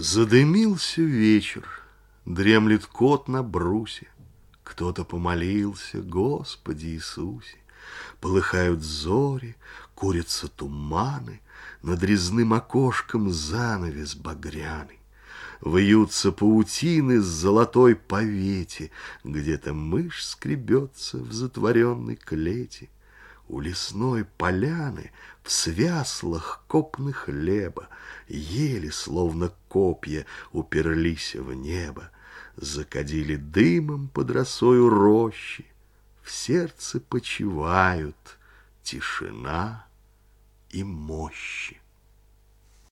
Задымился вечер, дремлет кот на брусе, Кто-то помолился, Господи Иисусе. Полыхают зори, курятся туманы, Над резным окошком занавес багряный. Вьются паутины с золотой повете, Где-то мышь скребется в затворенной клете. У лесной поляны в свяслах копны хлеба Ели, словно копья, уперлись в небо, Закадили дымом под росою рощи, В сердце почивают тишина и мощи.